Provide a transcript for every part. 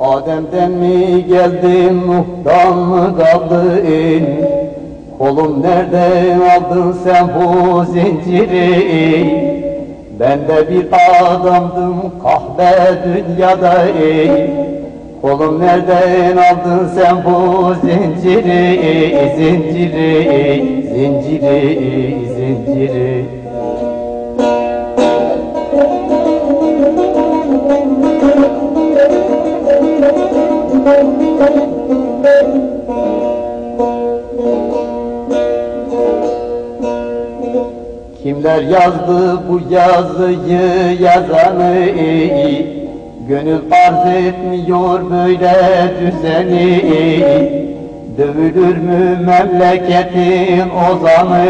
Adem'den mi geldin, Nuh'tan mı kaldın? Kolum nereden aldın sen bu zinciri? Ben de bir adamdım kahve dünyada ey. Kolum nereden aldın sen bu zinciri, zinciri, zinciri, zinciri? Kimler yazdı bu yazıyı yazanı Gönül arz etmiyor böyle düzeni. Dövülür mü memleketin ozanı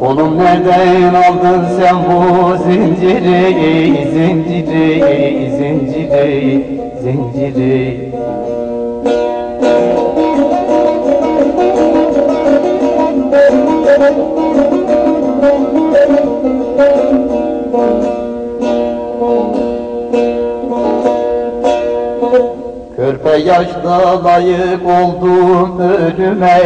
Oğlum nereden aldın sen bu zinciri? Zinciri, zinciri, zinciri Körpe yaşta layık oldum ölüme.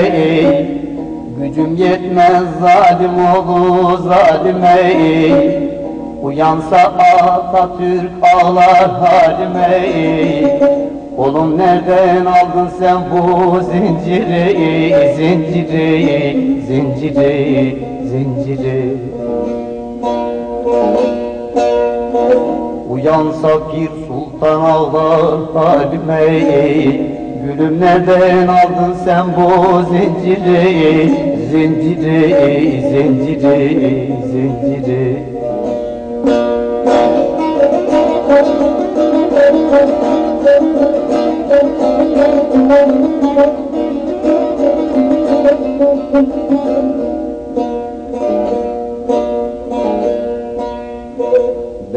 Gücüm yetmez zalim oğlu zalime. Uyansa Atatürk ağlar halime. Oğlum nereden aldın sen bu zinciri? Zinciri, zinciri, zinciri Uyansa bir sultan ağlar halime Gülüm nereden aldın sen bu zinciri? Zinciri, zinciri, zinciri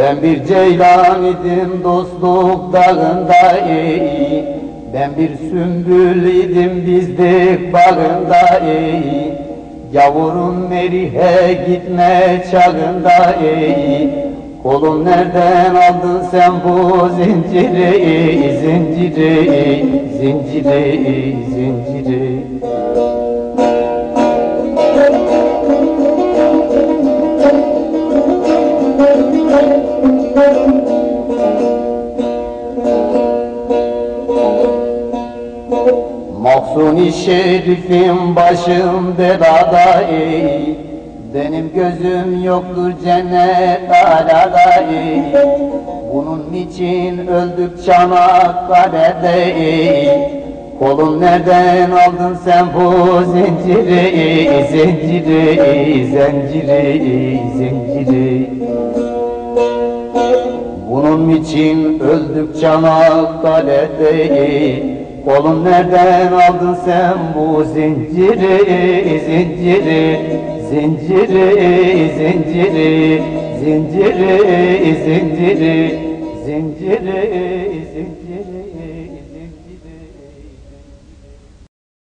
Ben bir ceylan idim dostluk dağında ey. Ben bir sümbül idim bizdik bağında ey. Yavurun Merih'e gitme çağında ey. Kolum nereden aldın sen bu zinciri? Zinciri, zinciri, zinciri Mahzuni şerifim başım belada ey. Benim gözüm yoktur cennet alada ey. Bunun için öldük Çanakkale'de ey. Kolum nereden aldın sen bu zinciri Zinciri, zinciri, zinciri. Bunun için öldük Çanakkale'de Oğlum nereden aldın sen bu zinciri Zinciri, zinciri, zinciri Zinciri, zinciri, zinciri, zinciri